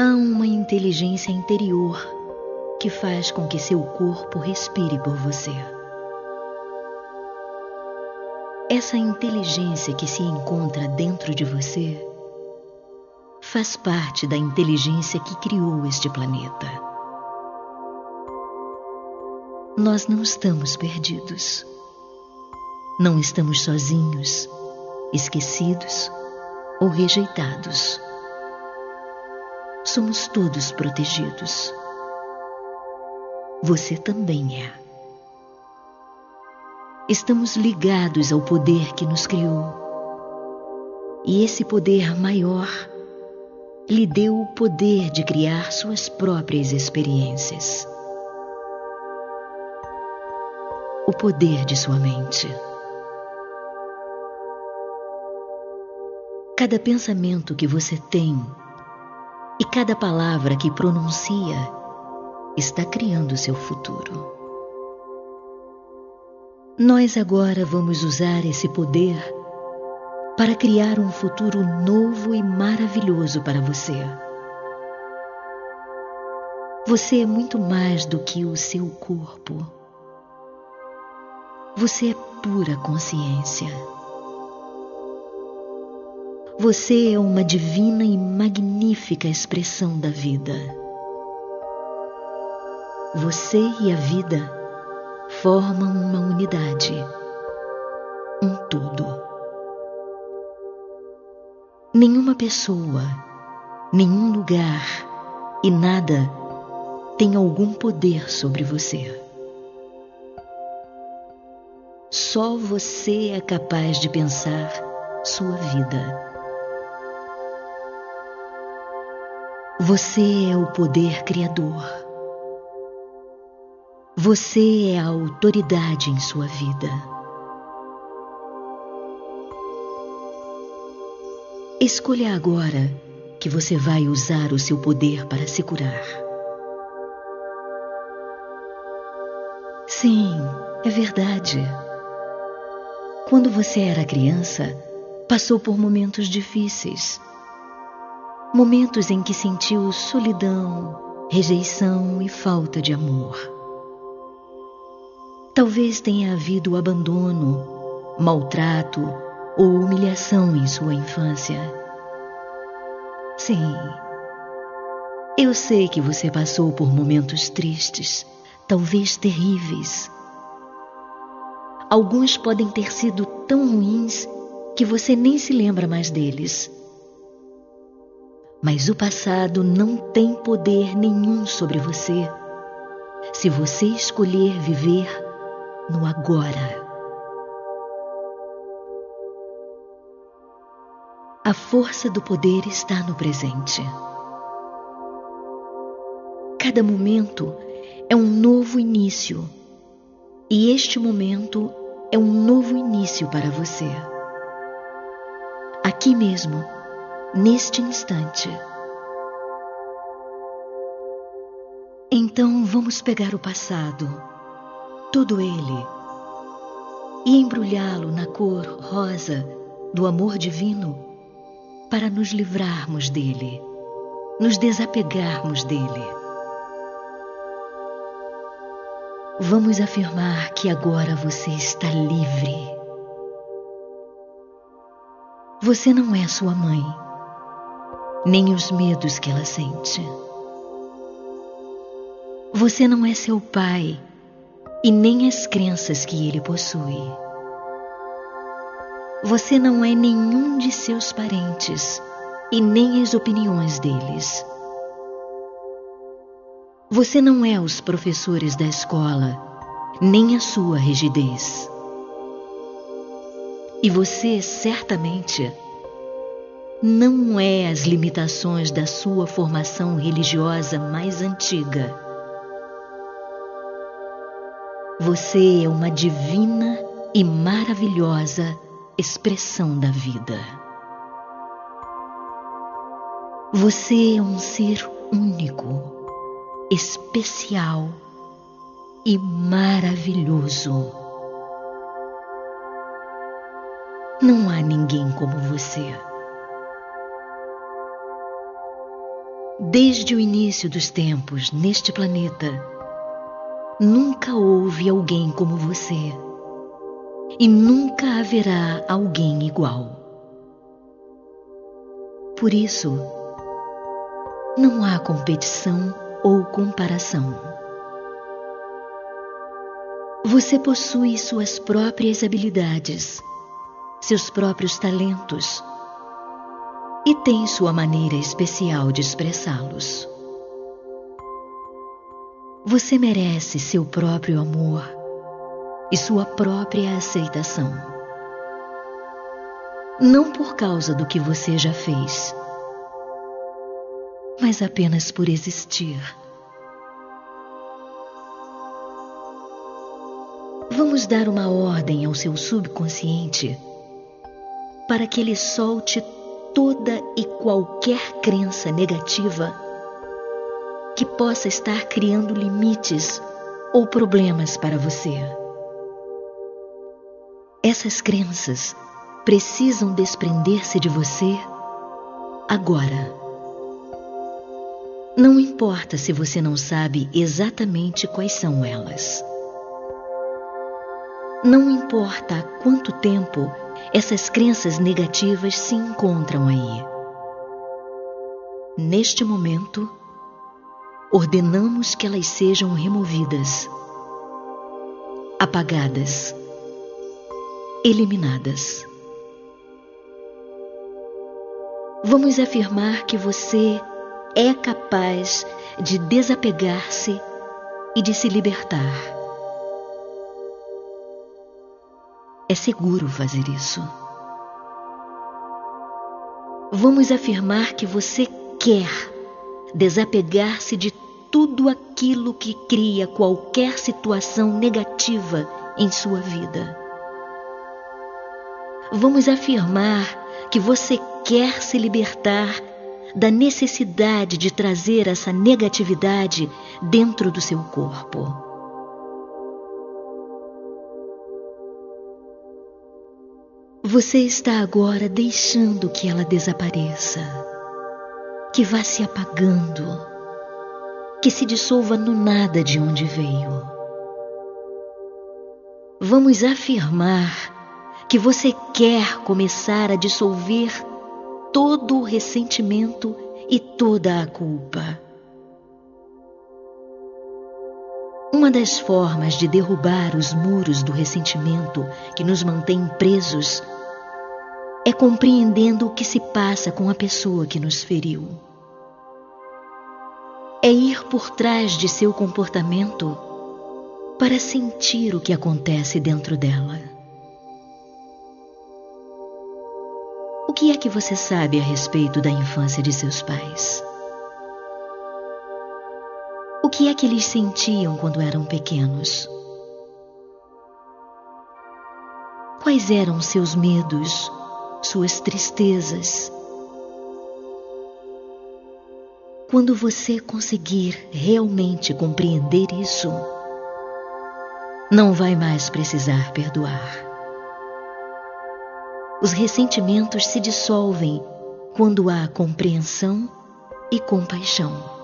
Há uma inteligência interior que faz com que seu corpo respire por você. Essa inteligência que se encontra dentro de você faz parte da inteligência que criou este planeta. Nós não estamos perdidos. Não estamos sozinhos, esquecidos ou rejeitados. Somos todos protegidos. Você também é. Estamos ligados ao poder que nos criou. E esse poder maior lhe deu o poder de criar suas próprias experiências. O poder de sua mente. Cada pensamento que você tem e cada palavra que pronuncia está criando seu futuro. Nós agora vamos usar esse poder para criar um futuro novo e maravilhoso para você. Você é muito mais do que o seu corpo. Você é pura consciência. Você é uma divina e magnífica expressão da vida. Você e a vida formam uma unidade, um todo. Nenhuma pessoa, nenhum lugar e nada tem algum poder sobre você. Só você é capaz de pensar sua vida. Você é o poder criador. Você é a autoridade em sua vida. Escolha agora que você vai usar o seu poder para se curar. Sim, é verdade. Quando você era criança, passou por momentos difíceis. Momentos em que sentiu solidão, rejeição e falta de amor. Talvez tenha havido abandono, maltrato ou humilhação em sua infância. Sim, eu sei que você passou por momentos tristes, talvez terríveis. Alguns podem ter sido tão ruins que você nem se lembra mais deles. Mas o passado não tem poder nenhum sobre você se você escolher viver no agora. A força do poder está no presente. Cada momento é um novo início, e este momento é um novo início para você. Aqui mesmo, neste instante. Então vamos pegar o passado, todo ele, e embrulhá-lo na cor rosa do amor divino para nos livrarmos dele, nos desapegarmos dele. Vamos afirmar que agora você está livre. Você não é sua mãe, nem os medos que ela sente. Você não é seu pai e nem as crenças que ele possui. Você não é nenhum de seus parentes e nem as opiniões deles. Você não é os professores da escola, nem a sua rigidez. E você certamente não é as limitações da sua formação religiosa mais antiga. Você é uma divina e maravilhosa expressão da vida. Você é um ser único, especial e maravilhoso. Não há ninguém como você. Desde o início dos tempos neste planeta, nunca houve alguém como você e nunca haverá alguém igual. Por isso, não há competição ou comparação. Você possui suas próprias habilidades, seus próprios talentos e tem sua maneira especial de expressá-los. Você merece seu próprio amor e sua própria aceitação. Não por causa do que você já fez, mas apenas por existir. Vamos dar uma ordem ao seu subconsciente para que ele solte toda e qualquer crença negativa que possa estar criando limites ou problemas para você. Essas crenças precisam desprender-se de você agora. Não importa se você não sabe exatamente quais são elas. Não importa há quanto tempo essas crenças negativas se encontram aí. Neste momento, ordenamos que elas sejam removidas, apagadas eliminadas. Vamos afirmar que você é capaz de desapegar-se e de se libertar. É seguro fazer isso. Vamos afirmar que você quer desapegar-se de tudo aquilo que cria qualquer situação negativa em sua vida vamos afirmar que você quer se libertar da necessidade de trazer essa negatividade dentro do seu corpo. Você está agora deixando que ela desapareça, que vá se apagando, que se dissolva no nada de onde veio. Vamos afirmar que você quer começar a dissolver todo o ressentimento e toda a culpa. Uma das formas de derrubar os muros do ressentimento que nos mantém presos é compreendendo o que se passa com a pessoa que nos feriu. É ir por trás de seu comportamento para sentir o que acontece dentro dela. O que é que você sabe a respeito da infância de seus pais? O que é que eles sentiam quando eram pequenos? Quais eram seus medos, suas tristezas? Quando você conseguir realmente compreender isso, não vai mais precisar perdoar. Os ressentimentos se dissolvem quando há compreensão e compaixão.